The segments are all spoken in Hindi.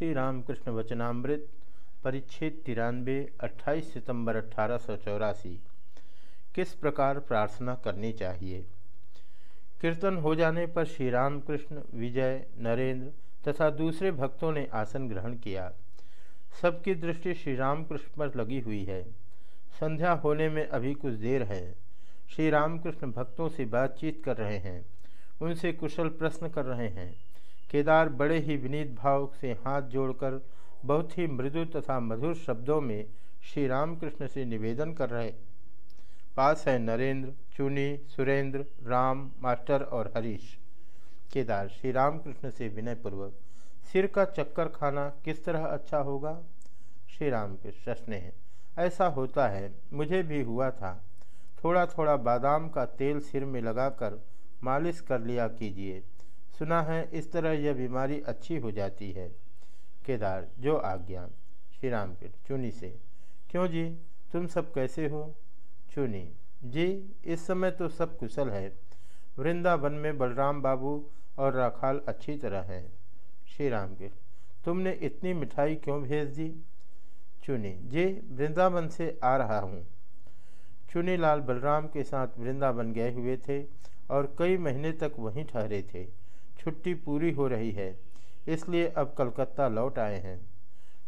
श्री रामकृष्ण वचनामृत, परिच्छेद तिरानवे 28 सितंबर अठारह सौ चौरासी। किस प्रकार प्रार्थना करनी चाहिए? कीर्तन हो जाने पर श्री रामकृष्ण विजय, नरेंद्र तथा दूसरे भक्तों ने आसन ग्रहण किया। सबकी दृष्टि श्री रामकृष्ण पर लगी हुई है। संध्या होने में अभी कुछ देर है। श्री रामकृष्ण भक्तों से बातचीत कर रहे हैं। उनसे कुशल प्रश्न कर रहे हैं। केदार बड़े ही विनीत भाव से हाथ जोड़कर बहुत ही मृदु तथा मधुर शब्दों में श्री रामकृष्ण से निवेदन कर रहे। पास है नरेंद्र, चुनी, सुरेंद्र, राम, मास्टर और हरीश। केदार, श्री रामकृष्ण से विनयपूर्वक, सिर का चक्कर खाना किस तरह अच्छा होगा? श्री राम कृष्ण हैं। ऐसा होता है, मुझे भी हुआ था। थोड़ा थोड़ा बादाम का तेल सिर में लगाकर मालिश कर लिया कीजिए। सुना है, इस तरह यह बीमारी अच्छी हो जाती है। केदार, जो आज्ञा। श्री राम के चुनी से। क्यों जी? तुम सब कैसे हो? चुनी। जी, इस समय तो सब कुशल है। वृंदावन में बलराम बाबू और राखाल अच्छी तरह हैं। श्री राम के तुमने इतनी मिठाई क्यों भेज दी? चुनी। जी, वृंदावन से आ रहा हूँ। चुनीलाल बलराम के साथ वृंदावन गए हुए थे और कई महीने तक वहीं ठहरे थे। छुट्टी पूरी हो रही है, इसलिए अब कलकत्ता लौट आए हैं।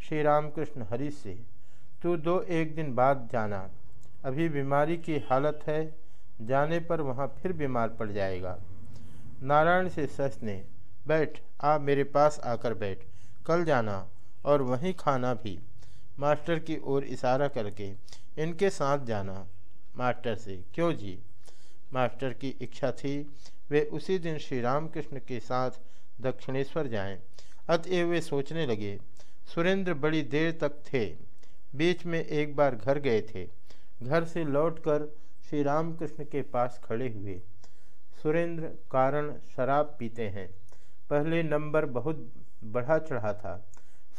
श्री रामकृष्ण हरीश से, तू दो एक दिन बाद जाना, अभी बीमारी की हालत है, जाने पर वहाँ फिर बीमार पड़ जाएगा। नारायण से सच ने, बैठ, आ मेरे पास आकर बैठ, कल जाना और वहीं खाना भी। मास्टर की ओर इशारा करके, इनके साथ जाना। मास्टर से, क्यों जी? मास्टर की इच्छा थी, वे उसी दिन श्री रामकृष्ण के साथ दक्षिणेश्वर जाएँ। अतएव वे सोचने लगे, सुरेंद्र बड़ी देर तक थे। बीच में एक बार घर गए थे। घर से लौटकर श्री रामकृष्ण के पास खड़े हुए। सुरेंद्र कारण शराब पीते हैं। पहले नंबर बहुत बढ़ा चढ़ा था।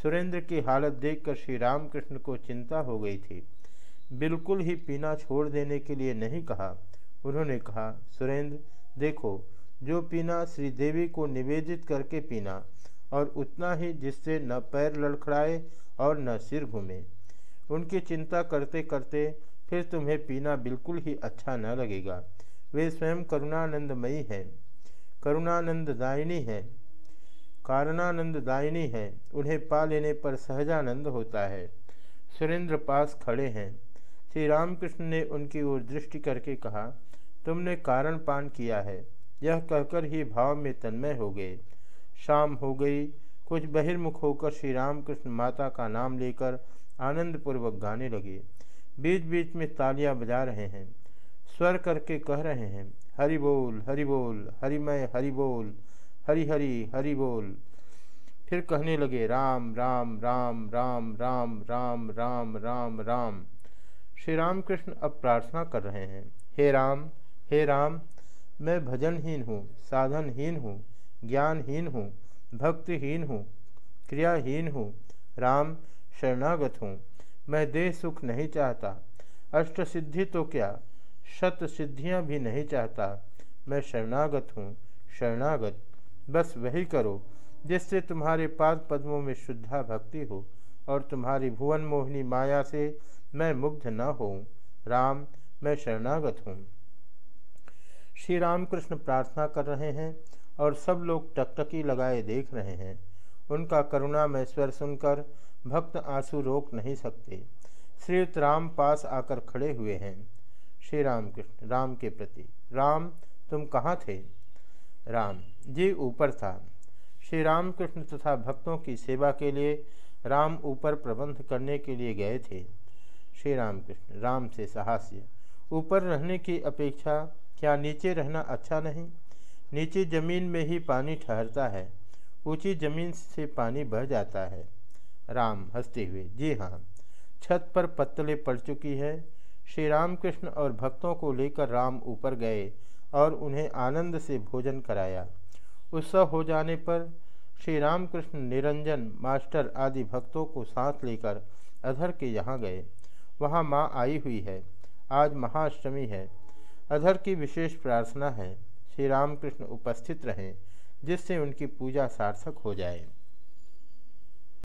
सुरेंद्र की हालत देखकर श्री रामकृष्ण को चिंता हो गई थी। बिल्कुल ही पीना छोड़ देने के लिए नहीं कहा। उन्होंने कहा, सुरेंद्र, देखो, जो पीना श्री देवी को निवेदित करके पीना, और उतना ही जिससे न पैर लड़खड़ाए और न सिर घूमे। उनकी चिंता करते करते फिर तुम्हें पीना बिल्कुल ही अच्छा न लगेगा। वे स्वयं करुणानंदमयी हैं करुणानंद दायिनी है कारणानंद दायिनी है। उन्हें पा लेने पर सहजानंद होता है। सुरेंद्र पास खड़े हैं। श्री रामकृष्ण ने उनकी ओर दृष्टि करके कहा तुमने कारण पान किया है। यह कहकर ही भाव में तन्मय हो गए। शाम हो गई। कुछ बहिर्मुख होकर श्री रामकृष्ण माता का नाम लेकर आनंदपूर्वक गाने लगे। बीच बीच में तालियाँ बजा रहे हैं। स्वर करके कह रहे हैं, हरि बोल हरि बोल, हरिमय, हरि बोल, हरि हरि हरि बोल। फिर कहने लगे, राम राम राम राम राम राम राम राम राम श्री रामकृष्ण अब प्रार्थना कर रहे हैं, हे राम हे राम, मैं भजनहीन हूँ, साधनहीन हूँ, ज्ञानहीन हूँ, भक्तिहीन हूँ, क्रियाहीन हूँ। राम, शरणागत हूँ। मैं देह सुख नहीं चाहता। अष्ट सिद्धि तो क्या? शत सिद्धियाँ भी नहीं चाहता। मैं शरणागत हूँ, शरणागत। बस वही करो, जिससे तुम्हारे पाद पद्मों में शुद्धा भक्ति हो, और तुम्हारी भुवन मोहिनी माया से मैं मुग्ध न हो राम, मैं शरणागत हूँ। श्री रामकृष्ण प्रार्थना कर रहे हैं और सब लोग टकटकी लगाए देख रहे हैं। उनका करुणा में स्वर सुनकर भक्त आँसू रोक नहीं सकते। श्रीयुक्त राम पास आकर खड़े हुए हैं। श्री राम कृष्ण राम के प्रति, राम, तुम कहाँ थे? राम, जी ऊपर था। श्री राम कृष्ण तथा भक्तों की सेवा के लिए राम ऊपर प्रबंध करने के लिए गए थे। श्री राम कृष्ण राम से साहस्य, ऊपर रहने की अपेक्षा क्या नीचे रहना अच्छा नहीं? नीचे ज़मीन में ही पानी ठहरता है, ऊँची ज़मीन से पानी बह जाता है। राम हँसते हुए, जी हाँ छत पर पत्तले पड़ चुकी है। श्री रामकृष्ण और भक्तों को लेकर राम ऊपर गए और उन्हें आनंद से भोजन कराया। उत्सव हो जाने पर श्री रामकृष्ण निरंजन, मास्टर आदि भक्तों को साथ लेकर अधर के यहाँ गए। वहाँ माँ आई हुई है। आज महाअष्टमी है। अधर की विशेष प्रार्थना है, श्री रामकृष्ण उपस्थित रहें, जिससे उनकी पूजा सार्थक हो जाए।